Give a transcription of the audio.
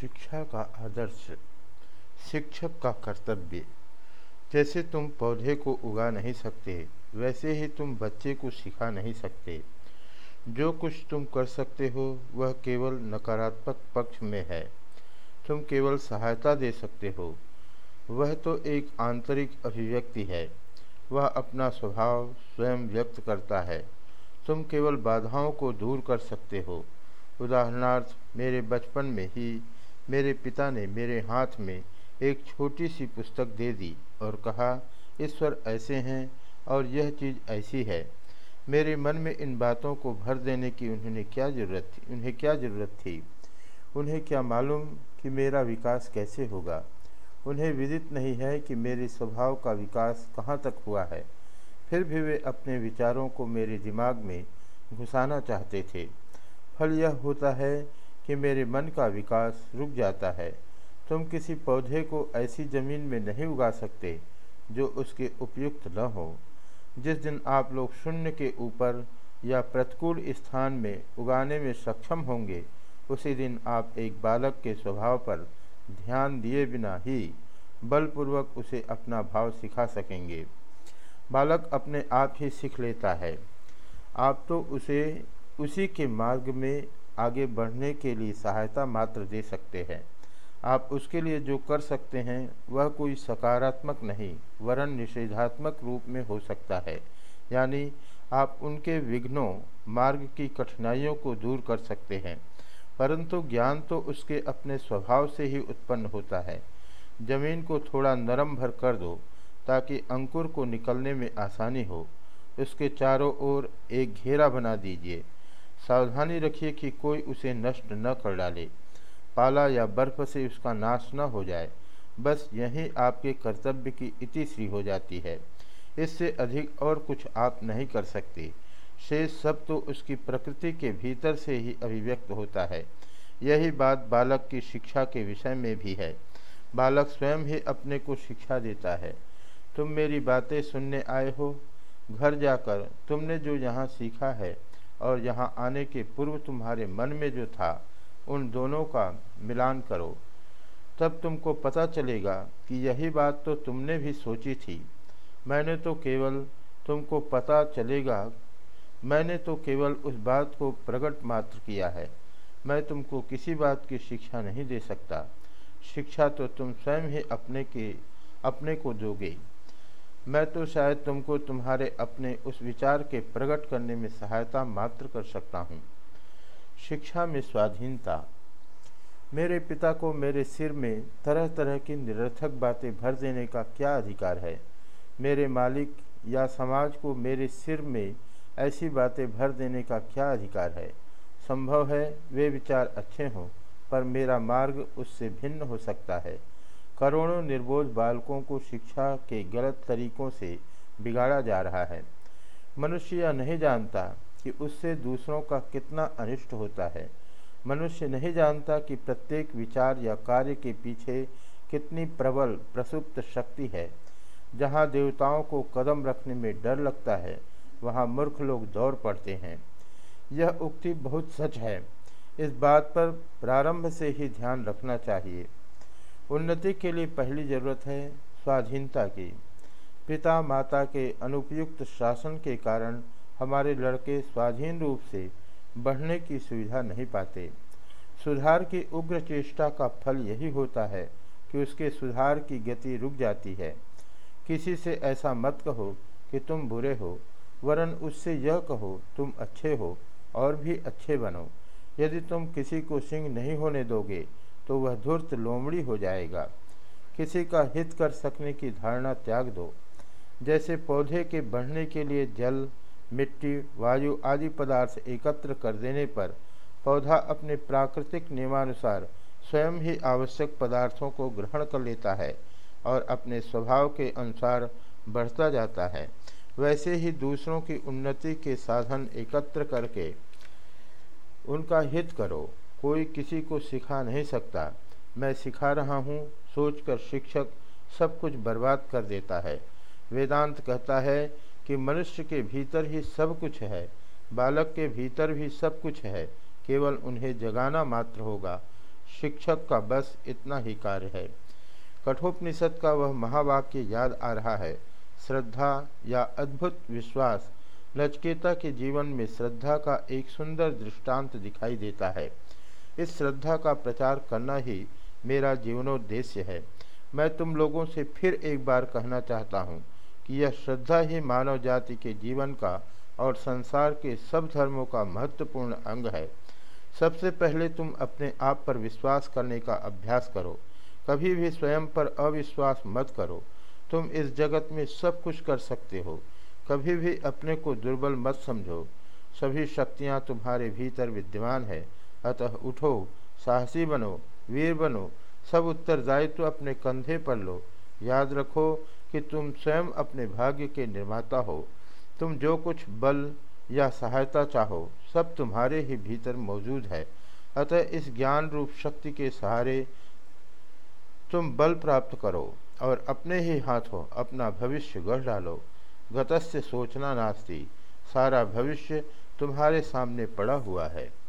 शिक्षा का आदर्श, शिक्षक का कर्तव्य। जैसे तुम पौधे को उगा नहीं सकते, वैसे ही तुम बच्चे को सिखा नहीं सकते। जो कुछ तुम कर सकते हो, वह केवल नकारात्मक पक्ष में है। तुम केवल सहायता दे सकते हो। वह तो एक आंतरिक अभिव्यक्ति है। वह अपना स्वभाव स्वयं व्यक्त करता है। तुम केवल बाधाओं को दूर कर सकते हो। उदाहरणार्थ, मेरे बचपन में ही मेरे पिता ने मेरे हाथ में एक छोटी सी पुस्तक दे दी और कहा, ईश्वर ऐसे हैं और यह चीज़ ऐसी है। मेरे मन में इन बातों को भर देने की उन्हें क्या ज़रूरत थी? उन्हें क्या ज़रूरत थी? उन्हें क्या मालूम कि मेरा विकास कैसे होगा? उन्हें विदित नहीं है कि मेरे स्वभाव का विकास कहाँ तक हुआ है। फिर भी वे अपने विचारों को मेरे दिमाग में घुसाना चाहते थे। फल यह होता है कि मेरे मन का विकास रुक जाता है। तुम किसी पौधे को ऐसी ज़मीन में नहीं उगा सकते, जो उसके उपयुक्त न हो। जिस दिन आप लोग शून्य के ऊपर या प्रतिकूल स्थान में उगाने में सक्षम होंगे, उसी दिन आप एक बालक के स्वभाव पर ध्यान दिए बिना ही बलपूर्वक उसे अपना भाव सिखा सकेंगे। बालक अपने आप ही सीख लेता है। आप तो उसे, उसी के मार्ग में आगे बढ़ने के लिए सहायता मात्र दे सकते हैं। आप उसके लिए जो कर सकते हैं, वह कोई सकारात्मक नहीं, वरन निषेधात्मक रूप में हो सकता है। यानी, आप उनके विघ्नों, मार्ग की कठिनाइयों को दूर कर सकते हैं, परंतु ज्ञान तो उसके अपने स्वभाव से ही उत्पन्न होता है। ज़मीन को थोड़ा नरम भर कर दो, ताकि अंकुर को निकलने में आसानी हो। उसके चारों ओर एक घेरा बना दीजिए। सावधानी रखिए कि कोई उसे नष्ट न कर डाले। पाला या बर्फ़ से उसका नाश न हो जाए। बस यही आपके कर्तव्य की इतिश्री हो जाती है। इससे अधिक और कुछ आप नहीं कर सकते। शेष सब तो उसकी प्रकृति के भीतर से ही अभिव्यक्त होता है। यही बात बालक की शिक्षा के विषय में भी है। बालक स्वयं ही अपने को शिक्षा देता है। तुम मेरी बातें सुनने आए हो। घर जाकर तुमने जो यहाँ सीखा है और यहाँ आने के पूर्व तुम्हारे मन में जो था, उन दोनों का मिलान करो। तब तुमको पता चलेगा कि यही बात तो तुमने भी सोची थी। मैंने तो केवल तुमको पता चलेगा, मैंने तो केवल उस बात को प्रकट मात्र किया है। मैं तुमको किसी बात की शिक्षा नहीं दे सकता। शिक्षा तो तुम स्वयं ही अपने के, अपने को दोगे। मैं तो शायद तुमको तुम्हारे अपने उस विचार के प्रकट करने में सहायता मात्र कर सकता हूँ। शिक्षा में स्वाधीनता। मेरे पिता को मेरे सिर में तरह तरह की निरर्थक बातें भर देने का क्या अधिकार है? मेरे मालिक या समाज को मेरे सिर में ऐसी बातें भर देने का क्या अधिकार है? संभव है वे विचार अच्छे हों, पर मेरा मार्ग उससे भिन्न हो सकता है। करोड़ों निर्बोध बालकों को शिक्षा के गलत तरीकों से बिगाड़ा जा रहा है। मनुष्य यह नहीं जानता कि उससे दूसरों का कितना अनिष्ट होता है। मनुष्य नहीं जानता कि प्रत्येक विचार या कार्य के पीछे कितनी प्रबल, प्रसुप्त शक्ति है। जहाँ देवताओं को कदम रखने में डर लगता है, वहाँ मूर्ख लोग दौड़ पड़ते हैं। यह उक्ति बहुत सच है। इस बात पर प्रारंभ से ही ध्यान रखना चाहिए। उन्नति के लिए पहली ज़रूरत है स्वाधीनता की। पिता माता के अनुपयुक्त शासन के कारण हमारे लड़के स्वाधीन रूप से बढ़ने की सुविधा नहीं पाते। सुधार की उग्र चेष्टा का फल यही होता है कि उसके सुधार की गति रुक जाती है। किसी से ऐसा मत कहो कि तुम बुरे हो, वरन उससे यह कहो, तुम अच्छे हो और भी अच्छे बनो। यदि तुम किसी को सिंह नहीं होने दोगे तो वह धूर्त लोमड़ी हो जाएगा। किसी का हित कर सकने की धारणा त्याग दो। जैसे पौधे के बढ़ने के लिए जल, मिट्टी, वायु आदि पदार्थ एकत्र कर देने पर पौधा अपने प्राकृतिक नियमानुसार स्वयं ही आवश्यक पदार्थों को ग्रहण कर लेता है और अपने स्वभाव के अनुसार बढ़ता जाता है। वैसे ही दूसरों की उन्नति के साधन एकत्र करके उनका हित करो। कोई किसी को सिखा नहीं सकता। मैं सिखा रहा हूँ, सोचकर शिक्षक सब कुछ बर्बाद कर देता है। वेदांत कहता है कि मनुष्य के भीतर ही सब कुछ है, बालक के भीतर भी सब कुछ है, केवल उन्हें जगाना मात्र होगा। शिक्षक का बस इतना ही कार्य है। कठोपनिषद का वह महावाक्य याद आ रहा है। श्रद्धा या अद्भुत विश्वास नचकेता के जीवन में श्रद्धा का एक सुंदर दृष्टांत दिखाई देता है। इस श्रद्धा का प्रचार करना ही मेरा जीवनोद्देश्य है। मैं तुम लोगों से फिर एक बार कहना चाहता हूँ कि यह श्रद्धा ही मानव जाति के जीवन का और संसार के सब धर्मों का महत्वपूर्ण अंग है। सबसे पहले तुम अपने आप पर विश्वास करने का अभ्यास करो। कभी भी स्वयं पर अविश्वास मत करो। तुम इस जगत में सब कुछ कर सकते हो। कभी भी अपने को दुर्बल मत समझो। सभी शक्तियाँ तुम्हारे भीतर विद्यमान है। अतः उठो, साहसी बनो, वीर बनो, सब उत्तरदायित्व अपने कंधे पर लो। याद रखो कि तुम स्वयं अपने भाग्य के निर्माता हो। तुम जो कुछ बल या सहायता चाहो, सब तुम्हारे ही भीतर मौजूद है। अतः इस ज्ञान रूप शक्ति के सहारे तुम बल प्राप्त करो और अपने ही हाथों अपना भविष्य गढ़ डालो। गतस्य सोचना नास्ती। सारा भविष्य तुम्हारे सामने पड़ा हुआ है।